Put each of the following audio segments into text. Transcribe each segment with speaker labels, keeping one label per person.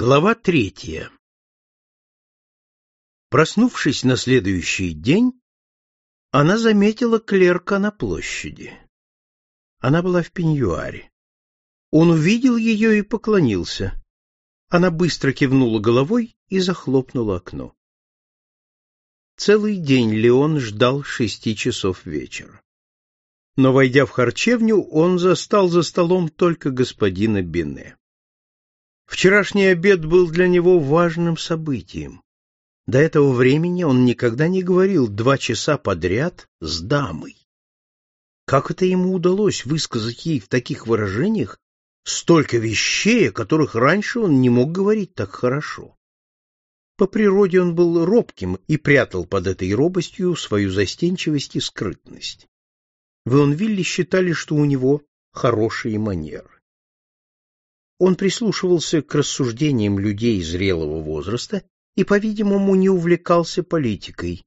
Speaker 1: Глава третья Проснувшись на следующий день, она заметила клерка на площади. Она была в пеньюаре. Он увидел ее и поклонился. Она быстро кивнула головой и захлопнула окно. Целый день Леон ждал шести часов вечера. Но, войдя в харчевню, он застал за столом только господина Бине. Вчерашний обед был для него важным событием. До этого времени он никогда не говорил два часа подряд с дамой. Как это ему удалось высказать ей в таких выражениях столько вещей, о которых раньше он не мог говорить так хорошо? По природе он был робким и прятал под этой робостью свою застенчивость и скрытность. В Ионвилле считали, что у него хорошие манеры. Он прислушивался к рассуждениям людей зрелого возраста и, по-видимому, не увлекался политикой,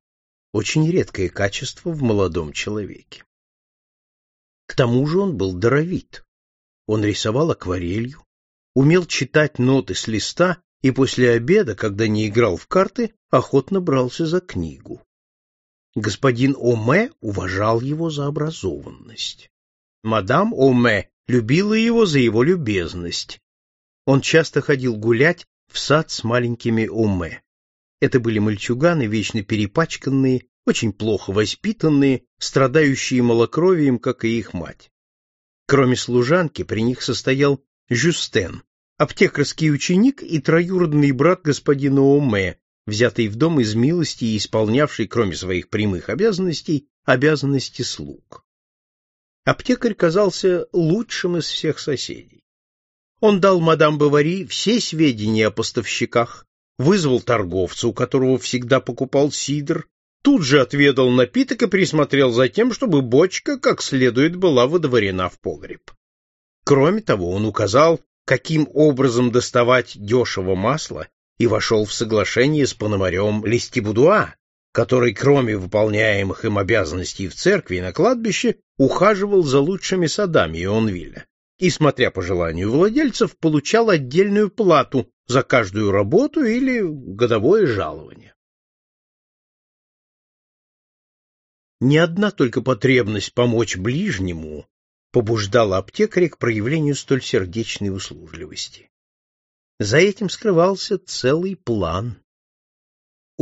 Speaker 1: очень редкое качество в молодом человеке. К тому же он был даровит. Он рисовал акварелью, умел читать ноты с листа и после обеда, когда не играл в карты, охотно брался за книгу. Господин Оме уважал его за образованность. Мадам Оме любила его за его любезность. Он часто ходил гулять в сад с маленькими Оме. Это были мальчуганы, вечно перепачканные, очень плохо воспитанные, страдающие малокровием, как и их мать. Кроме служанки, при них состоял Жюстен, аптекарский ученик и троюродный брат господина Оме, взятый в дом из милости и исполнявший, кроме своих прямых обязанностей, обязанности слуг. Аптекарь казался лучшим из всех соседей. Он дал мадам Бавари все сведения о поставщиках, вызвал торговца, у которого всегда покупал сидр, тут же отведал напиток и присмотрел за тем, чтобы бочка как следует была выдворена в погреб. Кроме того, он указал, каким образом доставать дешево масло и вошел в соглашение с пономарем Лестибудуа, который, кроме выполняемых им обязанностей в церкви и на кладбище, ухаживал за лучшими садами Ионвилля и, смотря по желанию владельцев, получал отдельную плату за каждую работу или годовое жалование. Ни одна только потребность помочь ближнему побуждала аптекаря к проявлению столь сердечной услужливости. За этим скрывался целый план.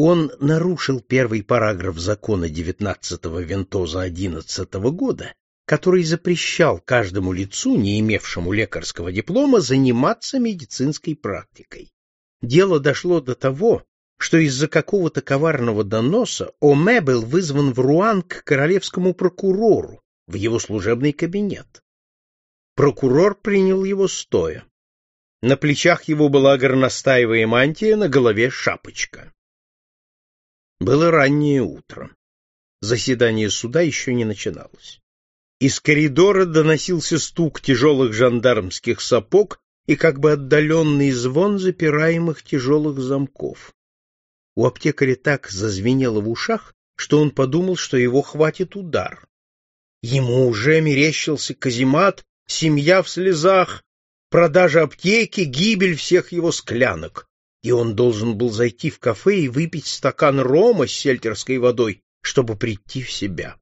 Speaker 1: Он нарушил первый параграф закона 19-го Вентоза 11 -го года, который запрещал каждому лицу, не имевшему лекарского диплома, заниматься медицинской практикой. Дело дошло до того, что из-за какого-то коварного доноса Оме был вызван в Руан к королевскому прокурору в его служебный кабинет. Прокурор принял его стоя. На плечах его была горностаевая мантия, на голове шапочка. Было раннее утро. Заседание суда еще не начиналось. Из коридора доносился стук тяжелых жандармских сапог и как бы отдаленный звон запираемых тяжелых замков. У аптекаря так зазвенело в ушах, что он подумал, что его хватит удар. Ему уже мерещился каземат, семья в слезах, продажа аптеки, гибель всех его склянок, и он должен был зайти в кафе и выпить стакан рома с сельтерской водой, чтобы прийти в себя.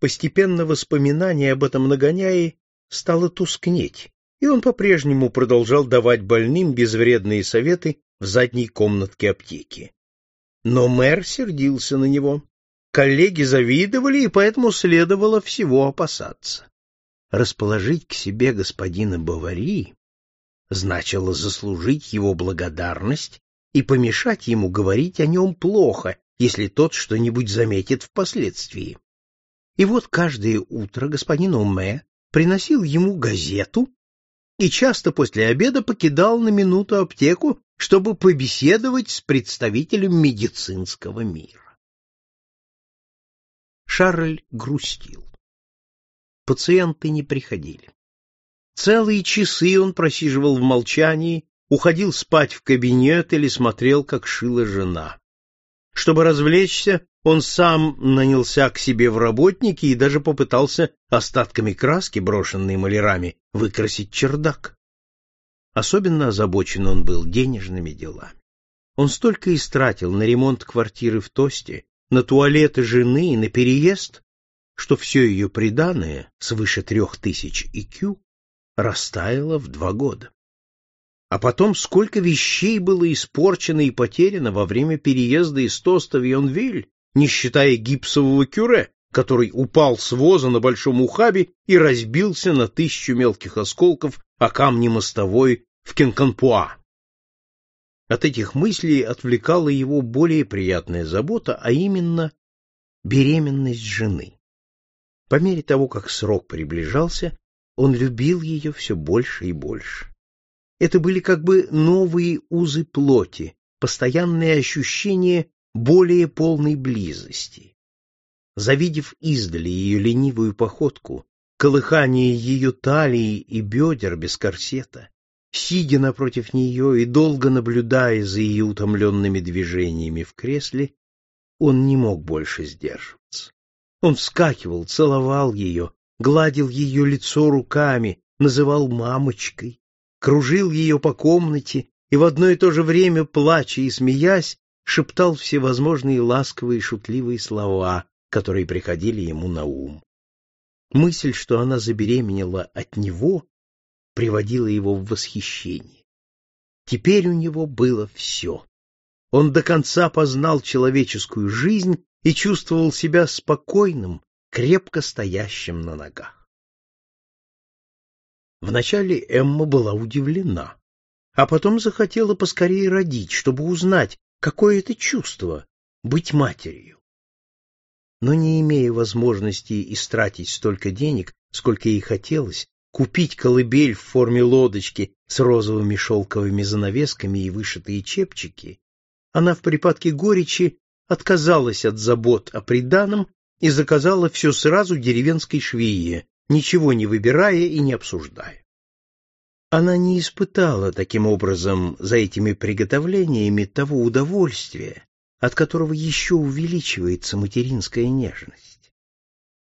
Speaker 1: Постепенно воспоминание об этом нагоняе стало тускнеть, и он по-прежнему продолжал давать больным безвредные советы в задней комнатке аптеки. Но мэр сердился на него. Коллеги завидовали, и поэтому следовало всего опасаться расположить к себе господина Бавари значило заслужить его благодарность и помешать ему говорить о нем плохо, если тот что-нибудь заметит впоследствии. И вот каждое утро господин Уме приносил ему газету и часто после обеда покидал на минуту аптеку, чтобы побеседовать с представителем медицинского мира. Шарль грустил пациенты не приходили. Целые часы он просиживал в молчании, уходил спать в кабинет или смотрел, как шила жена. Чтобы развлечься, он сам нанялся к себе в работники и даже попытался остатками краски, брошенной малярами, выкрасить чердак. Особенно озабочен он был денежными делами. Он столько истратил на ремонт квартиры в Тосте, на туалеты жены и на переезд, что все ее приданое, свыше трех тысяч икю, растаяло в два года. А потом сколько вещей было испорчено и потеряно во время переезда из Тоста в Йонвиль, не считая гипсового кюре, который упал с воза на большом ухабе и разбился на тысячу мелких осколков о камни мостовой в Кенканпуа. От этих мыслей отвлекала его более приятная забота, а именно беременность жены. По мере того, как срок приближался, он любил ее все больше и больше. Это были как бы новые узы плоти, постоянное ощущение более полной близости. Завидев издали ее ленивую походку, колыхание ее талии и бедер без корсета, сидя напротив нее и долго наблюдая за ее утомленными движениями в кресле, он не мог больше сдерживаться. Он вскакивал, целовал ее, гладил ее лицо руками, называл мамочкой, кружил ее по комнате и в одно и то же время, плача и смеясь, шептал всевозможные ласковые шутливые слова, которые приходили ему на ум. Мысль, что она забеременела от него, приводила его в восхищение. Теперь у него было все. Он до конца познал человеческую жизнь и чувствовал себя спокойным, крепко стоящим на ногах. Вначале Эмма была удивлена, а потом захотела поскорее родить, чтобы узнать, какое это чувство — быть матерью. Но не имея возможности истратить столько денег, сколько ей хотелось, купить колыбель в форме лодочки с розовыми шелковыми занавесками и вышитые чепчики, она в припадке горечи отказалась от забот о приданом и заказала все сразу деревенской швее, ничего не выбирая и не обсуждая. Она не испытала таким образом за этими приготовлениями того удовольствия, от которого еще увеличивается материнская нежность.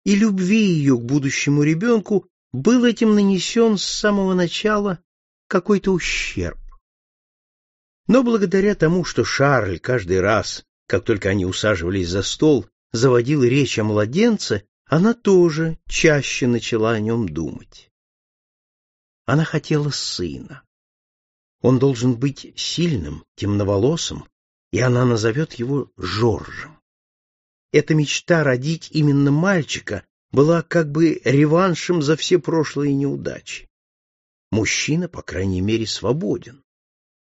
Speaker 1: И любви ее к будущему ребенку был этим нанесен с самого начала какой-то ущерб. Но благодаря тому, что Шарль каждый раз, как только они усаживались за стол, заводил речь о младенце, она тоже чаще начала о нем думать. Она хотела сына. Он должен быть сильным, темноволосым, и она назовет его Жоржем. Эта мечта родить именно мальчика была как бы реваншем за все прошлые неудачи. Мужчина, по крайней мере, свободен.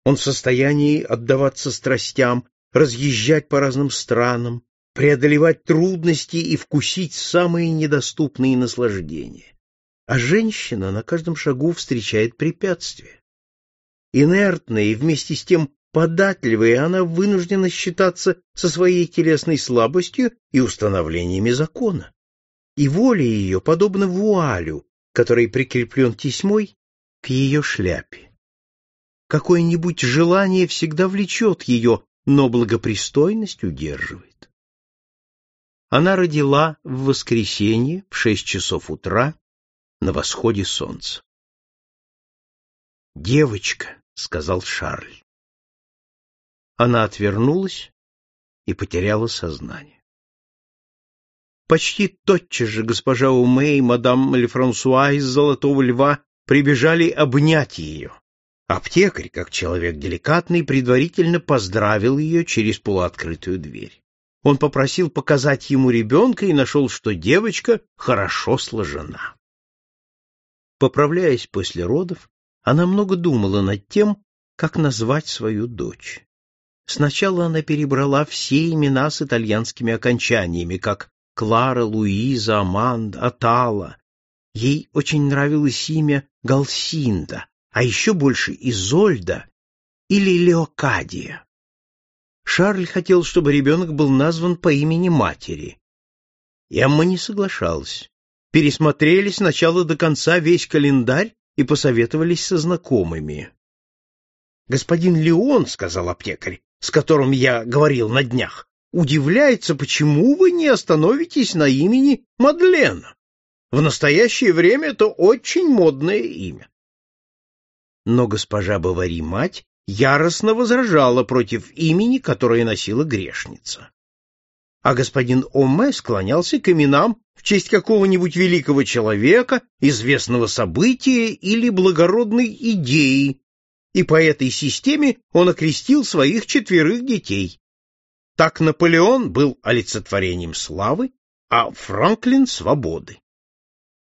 Speaker 1: Он в состоянии отдаваться страстям, разъезжать по разным странам, преодолевать трудности и вкусить самые недоступные наслаждения. А женщина на каждом шагу встречает препятствия. Инертная и вместе с тем податливая, она вынуждена считаться со своей телесной слабостью и установлениями закона. И воля ее подобна вуалю, который прикреплен тесьмой к ее шляпе. Какое-нибудь желание всегда влечет ее, но благопристойность удерживает. Она родила в воскресенье в шесть часов утра на восходе солнца. «Девочка», — сказал Шарль. Она отвернулась и потеряла сознание. Почти тотчас же госпожа Умей и мадам Лефрансуа из «Золотого льва» прибежали обнять ее. Аптекарь, как человек деликатный, предварительно поздравил ее через полуоткрытую дверь. Он попросил показать ему ребенка и нашел, что девочка хорошо сложена. Поправляясь после родов, она много думала над тем, как назвать свою дочь. Сначала она перебрала все имена с итальянскими окончаниями, как Клара, Луиза, Аманда, Атала. Ей очень нравилось имя Галсинда, а еще больше Изольда или Леокадия. Шарль хотел, чтобы ребенок был назван по имени матери. Эмма не соглашалась. Пересмотрели с начала до конца весь календарь и посоветовались со знакомыми. «Господин Леон, — сказал аптекарь, с которым я говорил на днях, — удивляется, почему вы не остановитесь на имени Мадлена. В настоящее время это очень модное имя. но госпожа Бавари-мать яростно возражала против имени, которое носила грешница. А господин Оме склонялся к именам в честь какого-нибудь великого человека, известного события или благородной идеи, и по этой системе он окрестил своих четверых детей. Так Наполеон был олицетворением славы, а Франклин — свободы.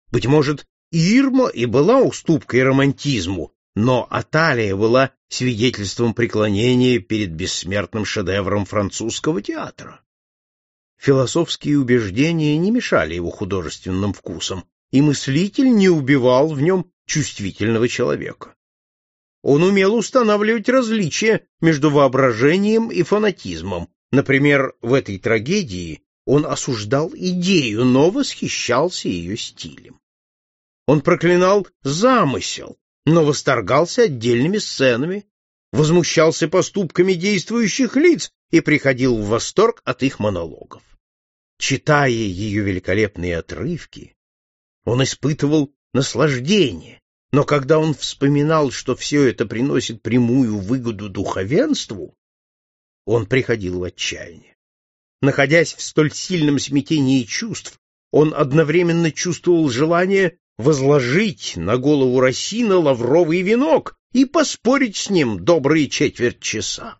Speaker 1: Быть может, Ирма и была уступкой романтизму, но Аталия была свидетельством преклонения перед бессмертным шедевром французского театра. Философские убеждения не мешали его художественным вкусам, и мыслитель не убивал в нем чувствительного человека. Он умел устанавливать различия между воображением и фанатизмом. Например, в этой трагедии он осуждал идею, но восхищался ее стилем. Он проклинал замысел, но восторгался отдельными сценами, возмущался поступками действующих лиц и приходил в восторг от их монологов. Читая ее великолепные отрывки, он испытывал наслаждение, но когда он вспоминал, что все это приносит прямую выгоду духовенству, он приходил в отчаяние. Находясь в столь сильном смятении чувств, он одновременно чувствовал желание возложить на голову Росина лавровый венок и поспорить с ним добрые четверть часа.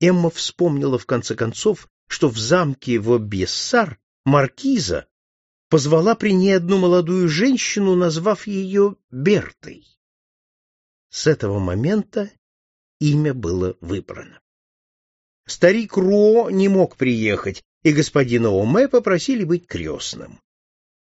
Speaker 1: Эмма вспомнила в конце концов, что в замке в Бессар маркиза позвала при ней одну молодую женщину, назвав ее Бертой. С этого момента имя было выбрано. Старик Ро не мог приехать, и господина Оме попросили быть крестным.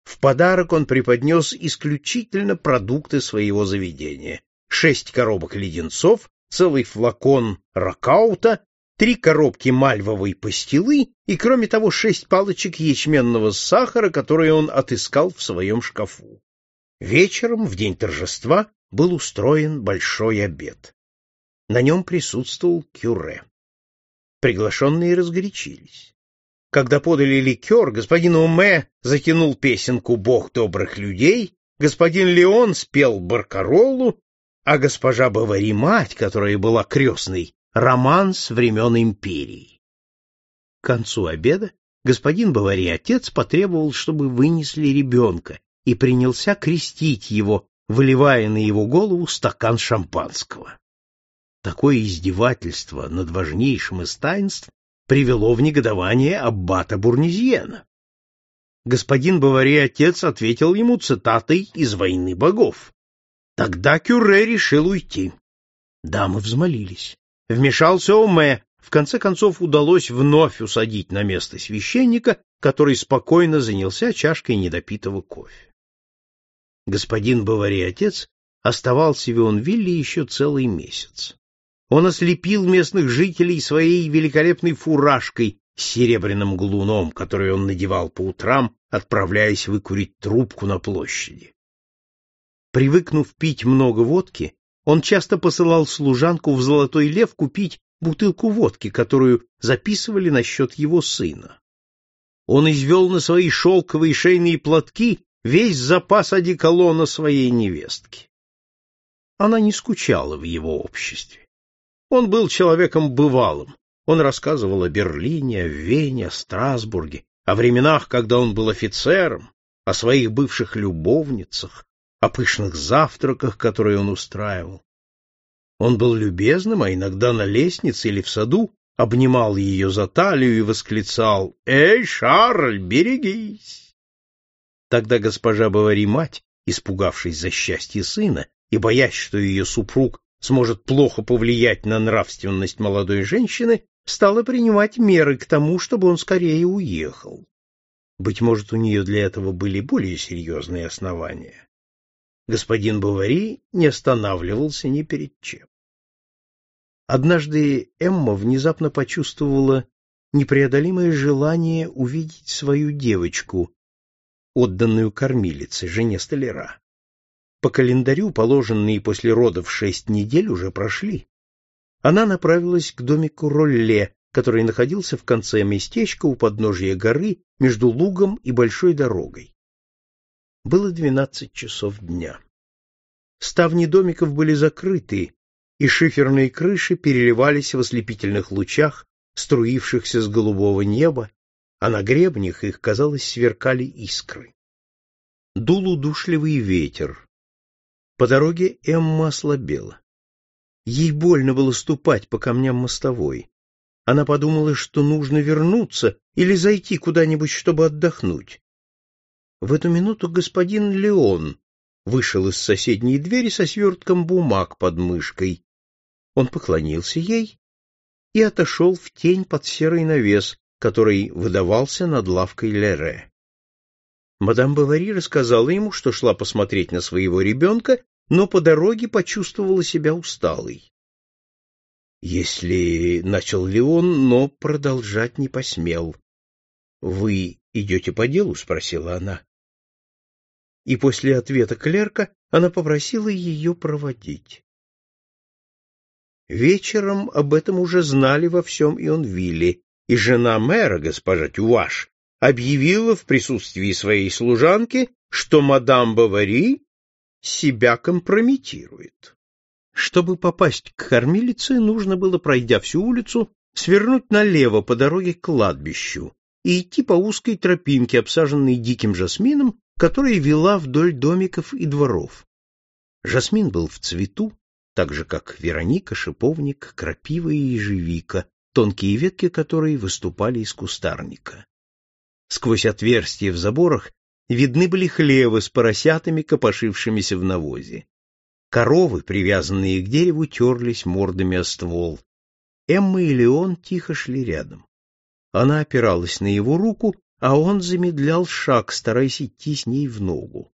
Speaker 1: В подарок он преподнес исключительно продукты своего заведения. Шесть коробок леденцов, целый флакон ракаута, три коробки мальвовой пастилы и, кроме того, шесть палочек ячменного сахара, которые он отыскал в своем шкафу. Вечером, в день торжества, был устроен большой обед. На нем присутствовал кюре. Приглашенные разгорячились. Когда подали ликер, господин Уме затянул песенку «Бог добрых людей», господин Леон спел баркаролу, а госпожа Бавари, мать, которая была крестной, роман с времен империи. К концу обеда господин Бавари, отец, потребовал, чтобы вынесли ребенка, и принялся крестить его, выливая на его голову стакан шампанского. Такое издевательство над важнейшим из таинств привело в негодование аббата Бурнезьена. Господин Бавари отец ответил ему цитатой из «Войны богов». Тогда Кюре решил уйти. Дамы взмолились. Вмешался Оме. В конце концов удалось вновь усадить на место священника, который спокойно занялся чашкой недопитого кофе. Господин Бавари отец оставался в Вионвилле еще целый месяц. Он ослепил местных жителей своей великолепной фуражкой с серебряным глуном, который он надевал по утрам, отправляясь выкурить трубку на площади. Привыкнув пить много водки, он часто посылал служанку в Золотой Лев купить бутылку водки, которую записывали на счет его сына. Он извел на свои шелковые шейные платки весь запас одеколона своей невестки. Она не скучала в его обществе. Он был человеком бывалым. Он рассказывал о Берлине, о Вене, о Страсбурге, о временах, когда он был офицером, о своих бывших любовницах, о пышных завтраках, которые он устраивал. Он был любезным, а иногда на лестнице или в саду обнимал ее за талию и восклицал «Эй, Шарль, берегись!». Тогда госпожа Бавари-мать, испугавшись за счастье сына и боясь, что ее супруг сможет плохо повлиять на нравственность молодой женщины, стала принимать меры к тому, чтобы он скорее уехал. Быть может, у нее для этого были более серьезные основания. Господин Бавари не останавливался ни перед чем. Однажды Эмма внезапно почувствовала непреодолимое желание увидеть свою девочку, отданную кормилице, жене столяра. По календарю положенные после родов шесть недель уже прошли. Она направилась к домику Ролле, который находился в конце местечка у подножия горы между лугом и большой дорогой. Было двенадцать часов дня. ставни домиков были закрыты, и шиферные крыши переливались в ослепительных лучах, струившихся с голубого неба, а на гребнях их, казалось, сверкали искры. Дул удушливый ветер. По дороге Эмма ослабела. Ей больно было ступать по камням мостовой. Она подумала, что нужно вернуться или зайти куда-нибудь, чтобы отдохнуть. В эту минуту господин Леон вышел из соседней двери со свертком бумаг под мышкой. Он поклонился ей и отошел в тень под серый навес, который выдавался над лавкой Лере. Мадам Бавари рассказала ему, что шла посмотреть на своего ребенка, но по дороге почувствовала себя усталой. Если начал ли он, но продолжать не посмел. Вы идете по делу? спросила она. И после ответа клерка она попросила ее проводить. Вечером об этом уже знали во всем Ионвилле, и жена мэра, госпожа Тюваш, объявила в присутствии своей служанки, что мадам Бавари себя компрометирует. Чтобы попасть к кормилице, нужно было, пройдя всю улицу, свернуть налево по дороге к кладбищу и идти по узкой тропинке, обсаженной диким жасмином, которая вела вдоль домиков и дворов. Жасмин был в цвету, так же, как вероника, шиповник, крапива и ежевика, тонкие ветки которой выступали из кустарника. Сквозь отверстия в заборах видны были хлевы с поросятами, копошившимися в навозе. Коровы, привязанные к дереву, терлись мордами о ствол. Эмма и Леон тихо шли рядом. Она опиралась на его руку, а он замедлял шаг, стараясь идти с ней в ногу.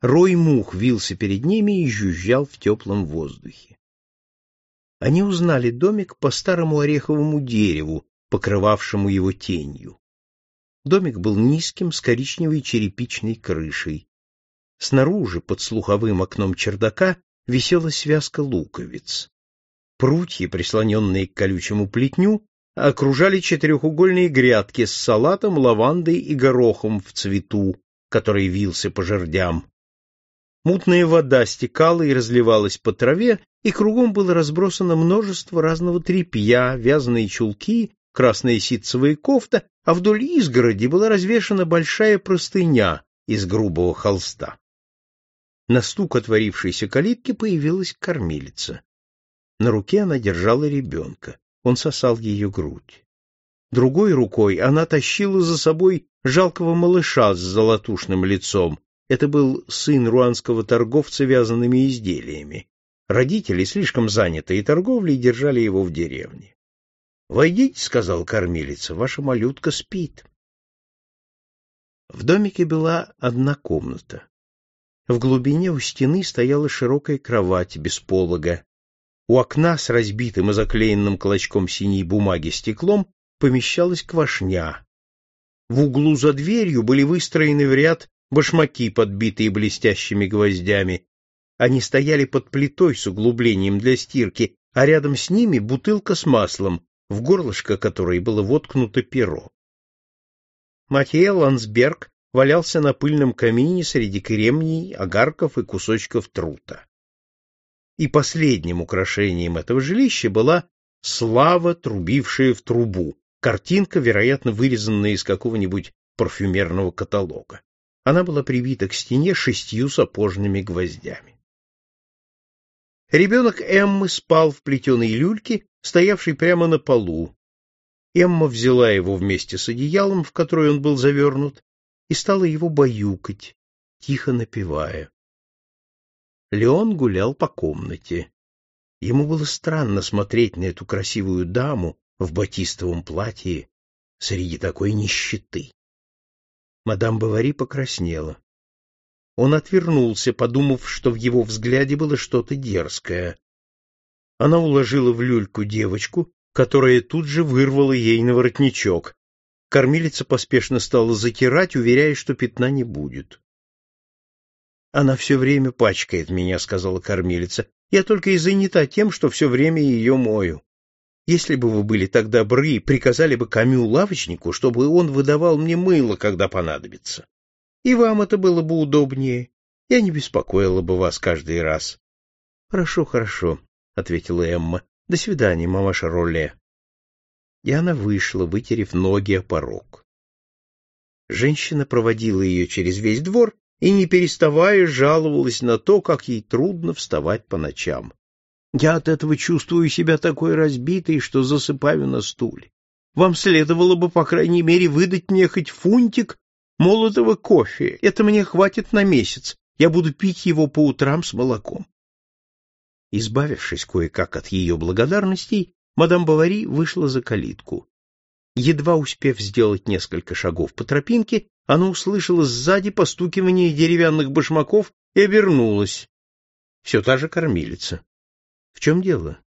Speaker 1: Рой мух вился перед ними и жужжал в теплом воздухе. Они узнали домик по старому ореховому дереву, покрывавшему его тенью. Домик был низким, с коричневой черепичной крышей. Снаружи, под слуховым окном чердака, висела связка луковиц. Прутья, прислоненные к колючему плетню, окружали четырехугольные грядки с салатом, лавандой и горохом в цвету, который вился по жердям. Мутная вода стекала и разливалась по траве, и кругом было разбросано множество разного тряпья, вязаные чулки, красная ситцевая кофта, а вдоль изгороди была развешана большая простыня из грубого холста. На стук отворившейся калитки появилась кормилица. На руке она держала ребенка. Он сосал ее грудь. Другой рукой она тащила за собой жалкого малыша с золотушным лицом. Это был сын руанского торговца вязаными изделиями. Родители, слишком занятые торговлей, держали его в деревне. — Войдите, — сказал кормилица, — ваша малютка спит. В домике была одна комната. В глубине у стены стояла широкая кровать без полога, у окна с разбитым и заклеенным клочком синей бумаги стеклом помещалась квашня. В углу за дверью были выстроены в ряд башмаки, подбитые блестящими гвоздями. Они стояли под плитой с углублением для стирки, а рядом с ними бутылка с маслом, в горлышко которой было воткнуто перо. Матье Лансберг валялся на пыльном камине среди кремний, огарков и кусочков трута и последним украшением этого жилища была слава, трубившая в трубу, картинка, вероятно, вырезанная из какого-нибудь парфюмерного каталога. Она была прибита к стене шестью сапожными гвоздями. Ребенок Эммы спал в плетеной люльке, стоявшей прямо на полу. Эмма взяла его вместе с одеялом, в которое он был завернут, и стала его баюкать, тихо напевая. Леон гулял по комнате. Ему было странно смотреть на эту красивую даму в батистовом платье среди такой нищеты. Мадам Бавари покраснела. Он отвернулся, подумав, что в его взгляде было что-то дерзкое. Она уложила в люльку девочку, которая тут же вырвала ей на воротничок. Кормилица поспешно стала затирать, уверяя, что пятна не будет. Она все время пачкает меня, сказала кормилица. Я только и занята тем, что все время ее мою. Если бы вы были так добры, приказали бы Камю лавочнику, чтобы он выдавал мне мыло, когда понадобится. И вам это было бы удобнее. я не беспокоила бы вас каждый раз. — Хорошо, хорошо, — ответила Эмма. — До свидания, мамаша Ролле. И она вышла, вытерев ноги о порог. Женщина проводила ее через весь двор и, не переставая, жаловалась на то, как ей трудно вставать по ночам. Я от этого чувствую себя такой разбитой, что засыпаю на стуле. Вам следовало бы, по крайней мере, выдать мне хоть фунтик молотого кофе. Это мне хватит на месяц. Я буду пить его по утрам с молоком. Избавившись кое-как от ее благодарностей, мадам Бавари вышла за калитку. Едва успев сделать несколько шагов по тропинке, она услышала сзади постукивание деревянных башмаков и обернулась. Все та же кормилица. В чем дело?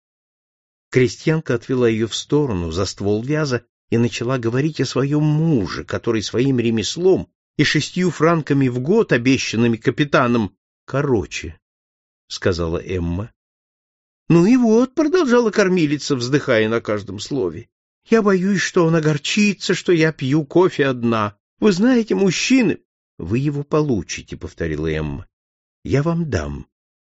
Speaker 1: Крестьянка отвела ее в сторону, за ствол вяза, и начала говорить о своем муже, который своим ремеслом и шестью франками в год, обещанными капитаном, короче, — сказала Эмма. — Ну и вот, — продолжала кормилица, вздыхая на каждом слове, — я боюсь, что он огорчится, что я пью кофе одна. Вы знаете, мужчины... — Вы его получите, — повторила Эмма. — Я вам дам.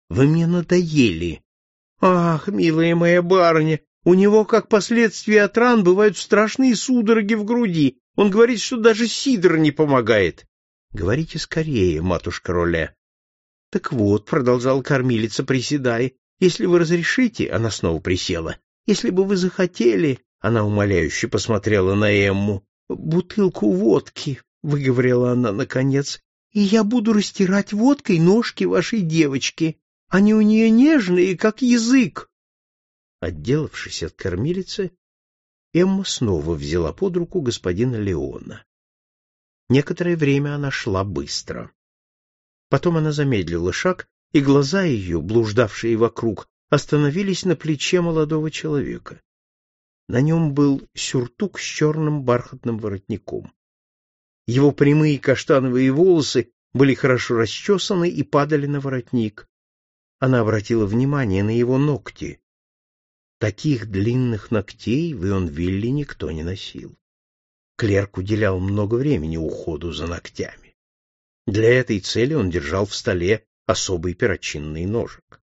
Speaker 1: Вы мне надоели. — Ах, милая моя барыня, у него, как последствия от ран, бывают страшные судороги в груди. Он говорит, что даже сидр не помогает. — Говорите скорее, матушка Роле. — Так вот, — продолжал кормилица, приседая, — если вы разрешите, — она снова присела, — если бы вы захотели, — она умоляюще посмотрела на Эмму, — бутылку водки, — выговорила она наконец, — и я буду растирать водкой ножки вашей девочки. Они у нее нежные, как язык. Отделавшись от кормилицы, Эмма снова взяла под руку господина Леона. Некоторое время она шла быстро. Потом она замедлила шаг, и глаза ее, блуждавшие вокруг, остановились на плече молодого человека. На нем был сюртук с черным бархатным воротником. Его прямые каштановые волосы были хорошо расчесаны и падали на воротник. Она обратила внимание на его ногти. Таких длинных ногтей в Ионвилле никто не носил. Клерк уделял много времени уходу за ногтями. Для этой цели он держал в столе особый перочинный ножик.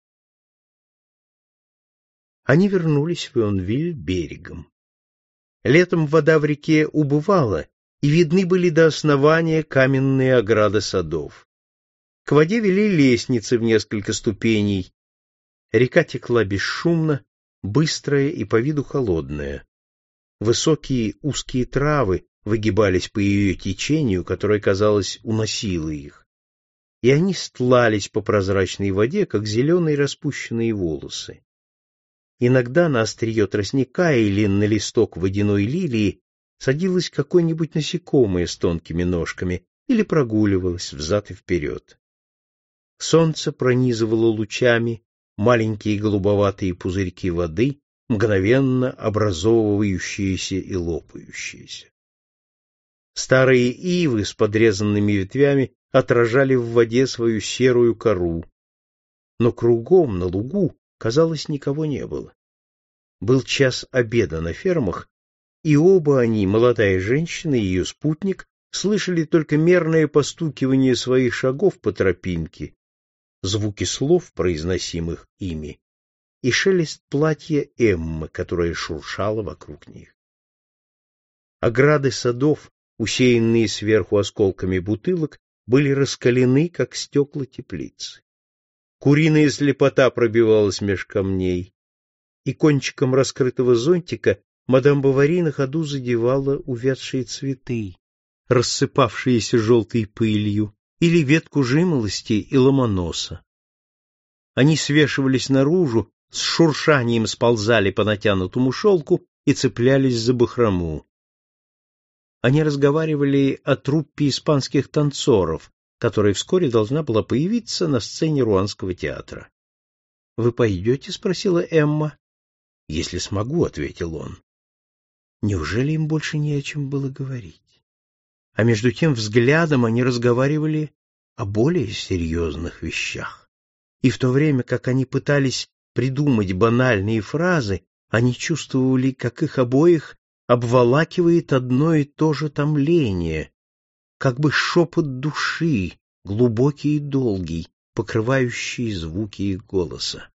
Speaker 1: Они вернулись в Ионвиль берегом. Летом вода в реке убывала, и видны были до основания каменные ограды садов. К воде вели лестницы в несколько ступеней. Река текла бесшумно, быстрая и по виду холодная. Высокие узкие травы выгибались по ее течению, которое, казалось, уносило их. И они стлались по прозрачной воде, как зеленые распущенные волосы. Иногда на острие тростника или на листок водяной лилии садилось какое-нибудь насекомое с тонкими ножками или прогуливалось взад и вперед. Солнце пронизывало лучами маленькие голубоватые пузырьки воды, мгновенно образовывающиеся и лопающиеся. Старые ивы с подрезанными ветвями отражали в воде свою серую кору, но кругом на лугу, казалось, никого не было. Был час обеда на фермах, и оба они, молодая женщина и ее спутник, слышали только мерное постукивание своих шагов по тропинке звуки слов, произносимых ими, и шелест платья Эммы, которое шуршало вокруг них. Ограды садов, усеянные сверху осколками бутылок, были раскалены, как стекла теплицы. Куриная слепота пробивалась меж камней, и кончиком раскрытого зонтика мадам Бавари на ходу задевала увядшие цветы, рассыпавшиеся желтой пылью, или ветку жимолости и ломоноса. Они свешивались наружу, с шуршанием сползали по натянутому шелку и цеплялись за бахрому. Они разговаривали о труппе испанских танцоров, которая вскоре должна была появиться на сцене Руанского театра. — Вы пойдете? — спросила Эмма. — Если смогу, — ответил он. Неужели им больше не о чем было говорить? А между тем взглядом они разговаривали о более серьезных вещах. И в то время, как они пытались придумать банальные фразы, они чувствовали, как их обоих обволакивает одно и то же томление, как бы шепот души, глубокий и долгий, покрывающий звуки их голоса.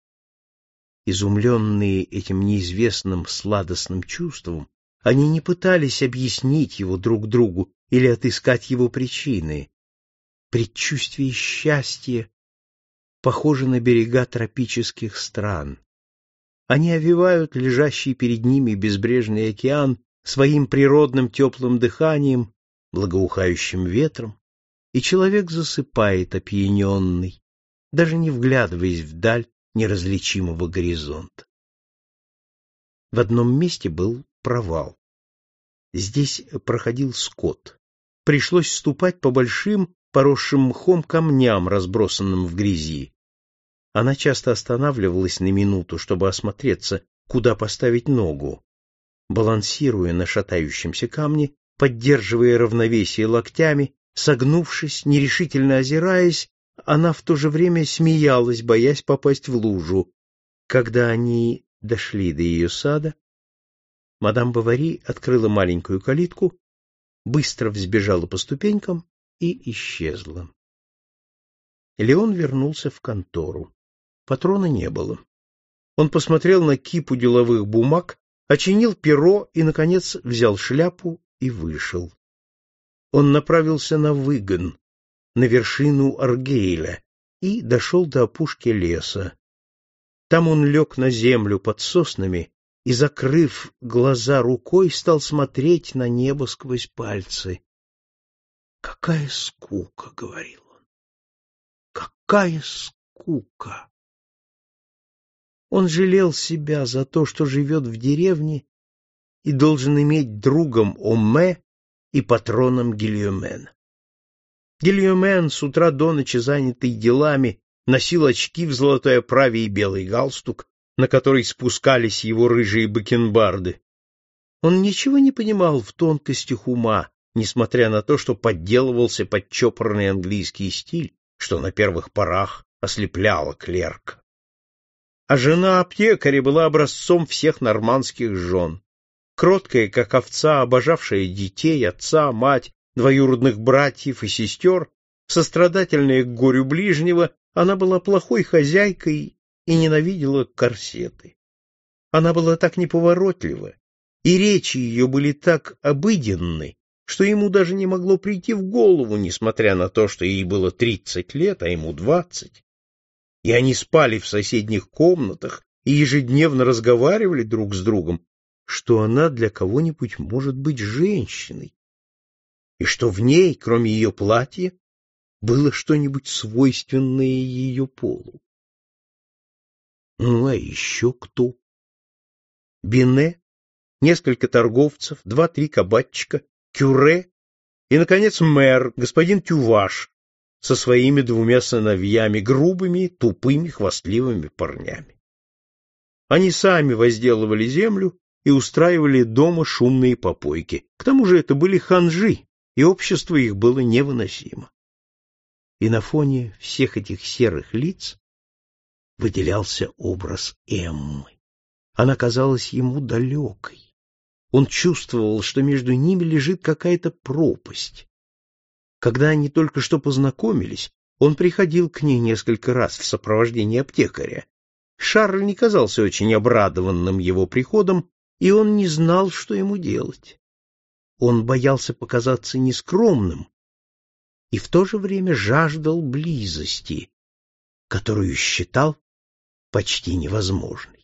Speaker 1: Изумленные этим неизвестным сладостным чувством, они не пытались объяснить его друг другу или отыскать его причины. Предчувствие счастья похоже на берега тропических стран. Они овивают лежащий перед ними безбрежный океан своим природным теплым дыханием, благоухающим ветром, и человек засыпает опьяненный, даже не вглядываясь вдаль неразличимого горизонта. В одном месте был провал. Здесь проходил скот. Пришлось ступать по большим, поросшим мхом камням, разбросанным в грязи. Она часто останавливалась на минуту, чтобы осмотреться, куда поставить ногу. Балансируя на шатающемся камне, поддерживая равновесие локтями, согнувшись, нерешительно озираясь, она в то же время смеялась, боясь попасть в лужу. Когда они дошли до ее сада, мадам Бавари открыла маленькую калитку, быстро взбежала по ступенькам и исчезла. Леон вернулся в контору. Патрона не было. Он посмотрел на кипу деловых бумаг, очинил перо и, наконец, взял шляпу и вышел. Он направился на выгон, на вершину Аргейля, и дошел до опушки леса. Там он лег на землю под соснами и, закрыв глаза рукой, стал смотреть на небо сквозь пальцы. «Какая скука!» — говорил он. «Какая скука!» Он жалел себя за то, что живет в деревне и должен иметь другом Оме и патроном Гильомен. Гильомен, с утра до ночи занятый делами, носил очки в золотой оправе и белый галстук, на который спускались его рыжие бакенбарды. Он ничего не понимал в тонкостях ума, несмотря на то, что подделывался под чопорный английский стиль, что на первых порах ослепляло клерка. А жена аптекаря была образцом всех нормандских жен. Кроткая, как овца, обожавшая детей, отца, мать, двоюродных братьев и сестер, сострадательная к горю ближнего, она была плохой хозяйкой и ненавидела корсеты. Она была так неповоротлива, и речи ее были так обыденны, что ему даже не могло прийти в голову, несмотря на то, что ей было тридцать лет, а ему двадцать. И они спали в соседних комнатах и ежедневно разговаривали друг с другом, что она для кого-нибудь может быть женщиной, и что в ней, кроме ее платья, было что-нибудь свойственное ее полу. Ну, а еще кто? Бине, несколько торговцев, два-три кабачика, кюре и, наконец, мэр, господин Тюваш, со своими двумя сыновьями, грубыми, тупыми, хвастливыми парнями. Они сами возделывали землю и устраивали дома шумные попойки. К тому же это были ханжи, и общество их было невыносимо. И на фоне всех этих серых лиц выделялся образ Эммы. Она казалась ему далекой. Он чувствовал, что между ними лежит какая-то пропасть. Когда они только что познакомились, он приходил к ней несколько раз в сопровождении аптекаря. Шарль не казался очень обрадованным его приходом, и он не знал, что ему делать. Он боялся показаться нескромным и в то же время жаждал близости, которую считал почти невозможной.